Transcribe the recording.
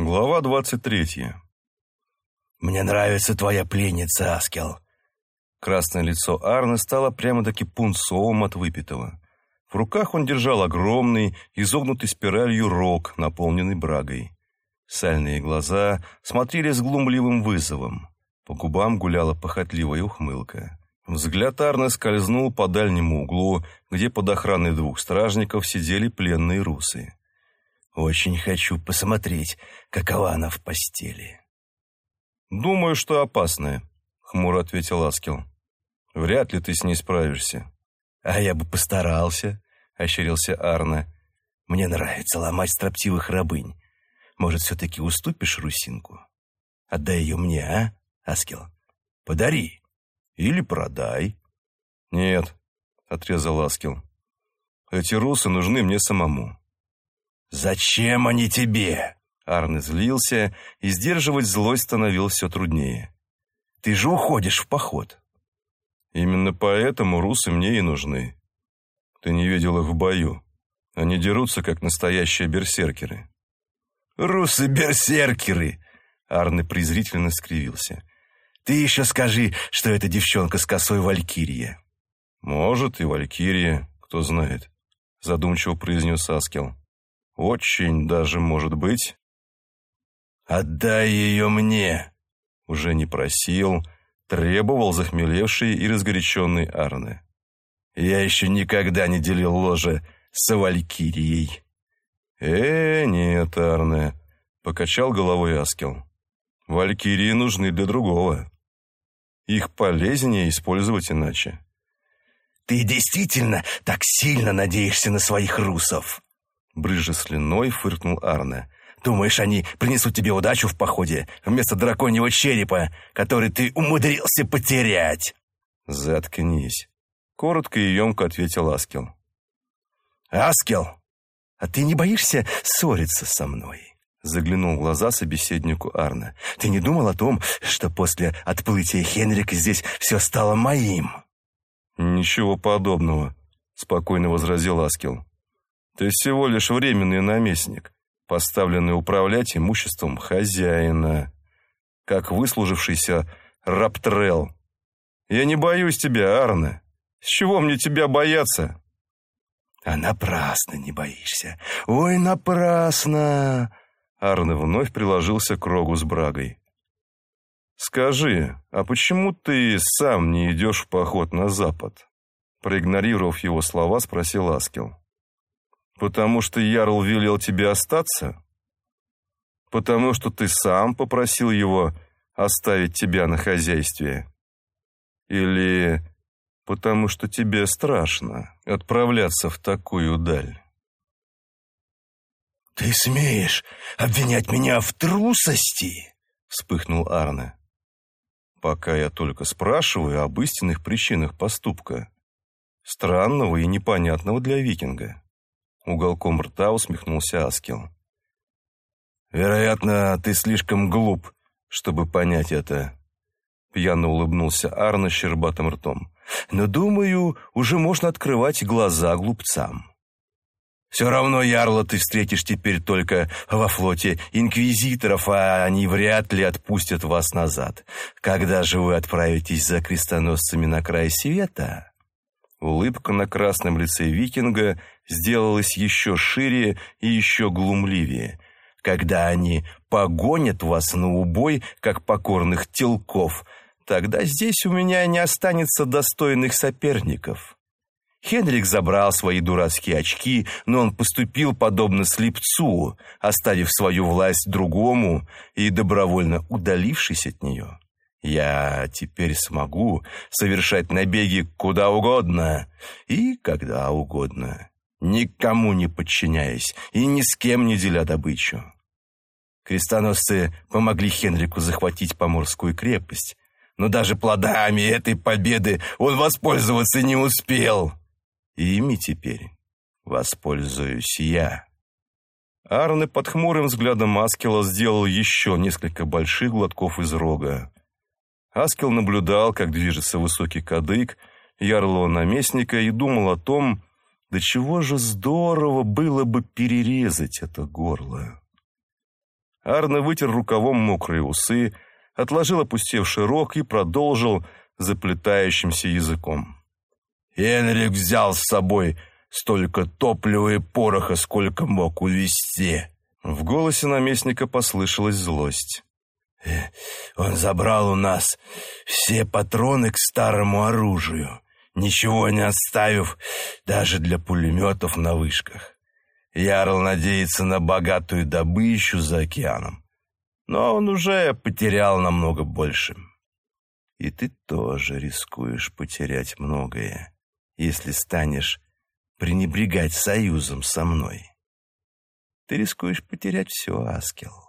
Глава двадцать третья. «Мне нравится твоя пленница, Аскел». Красное лицо Арны стало прямо-таки пунцовым от выпитого. В руках он держал огромный, изогнутый спиралью рог, наполненный брагой. Сальные глаза смотрели с глумливым вызовом. По губам гуляла похотливая ухмылка. Взгляд Арны скользнул по дальнему углу, где под охраной двух стражников сидели пленные русы. «Очень хочу посмотреть, какова она в постели». «Думаю, что опасная», — хмуро ответил Аскел. «Вряд ли ты с ней справишься». «А я бы постарался», — ощерился Арна. «Мне нравится ломать строптивых рабынь. Может, все-таки уступишь Русинку? Отдай ее мне, а, Аскел? Подари. Или продай». «Нет», — отрезал Аскел. «Эти русы нужны мне самому». «Зачем они тебе?» Арне злился, и сдерживать злость становилось все труднее. «Ты же уходишь в поход». «Именно поэтому русы мне и нужны. Ты не видел их в бою. Они дерутся, как настоящие берсеркеры». «Русы-берсеркеры!» Арне презрительно скривился. «Ты еще скажи, что это девчонка с косой Валькирия». «Может, и Валькирия, кто знает», — задумчиво произнес Аскел. «Очень даже может быть». «Отдай ее мне!» Уже не просил, требовал захмелевший и разгоряченный Арне. «Я еще никогда не делил ложе с Валькирией». «Э, нет, Арне», — покачал головой Аскел. «Валькирии нужны для другого. Их полезнее использовать иначе». «Ты действительно так сильно надеешься на своих русов?» Брыжа слюной фыркнул Арне. Думаешь, они принесут тебе удачу в походе вместо драконьего черепа, который ты умудрился потерять?» «Заткнись», — коротко и емко ответил Аскел. «Аскел, а ты не боишься ссориться со мной?» Заглянул в глаза собеседнику Арна. «Ты не думал о том, что после отплытия Хенрика здесь все стало моим?» «Ничего подобного», — спокойно возразил Аскел. «Ты всего лишь временный наместник поставленный управлять имуществом хозяина, как выслужившийся раптрел. Я не боюсь тебя, Арне. С чего мне тебя бояться? А напрасно не боишься. Ой, напрасно. Арне вновь приложился к рогу с брагой. «Скажи, а почему ты сам не идешь в поход на запад?» Проигнорировав его слова, спросил Аскел. Потому что Ярл велел тебе остаться? Потому что ты сам попросил его оставить тебя на хозяйстве? Или потому что тебе страшно отправляться в такую даль? «Ты смеешь обвинять меня в трусости?» — вспыхнул Арне. «Пока я только спрашиваю об истинных причинах поступка, странного и непонятного для викинга». Уголком рта усмехнулся Аскел. «Вероятно, ты слишком глуп, чтобы понять это», — пьяно улыбнулся Арно щербатым ртом. «Но, думаю, уже можно открывать глаза глупцам. Все равно, Ярла, ты встретишь теперь только во флоте инквизиторов, а они вряд ли отпустят вас назад. Когда же вы отправитесь за крестоносцами на край света?» Улыбка на красном лице викинга сделалась еще шире и еще глумливее. «Когда они погонят вас на убой, как покорных телков, тогда здесь у меня не останется достойных соперников». Хенрик забрал свои дурацкие очки, но он поступил подобно слепцу, оставив свою власть другому и добровольно удалившись от нее. Я теперь смогу совершать набеги куда угодно и когда угодно, никому не подчиняясь и ни с кем не деля добычу. Крестоносцы помогли Хенрику захватить Поморскую крепость, но даже плодами этой победы он воспользоваться не успел. И ими теперь воспользуюсь я. Арне под хмурым взглядом Аскела сделал еще несколько больших глотков из рога. Аскел наблюдал, как движется высокий кадык ярлого наместника и думал о том, до чего же здорово было бы перерезать это горло. Арне вытер рукавом мокрые усы, отложил опустевший рог и продолжил заплетающимся языком. Энрик взял с собой столько топлива и пороха, сколько мог увезти. В голосе наместника послышалась злость. Э, он забрал у нас все патроны к старому оружию, ничего не оставив даже для пулеметов на вышках. Ярл надеется на богатую добычу за океаном, но он уже потерял намного больше. И ты тоже рискуешь потерять многое, если станешь пренебрегать союзом со мной. Ты рискуешь потерять все, Аскел.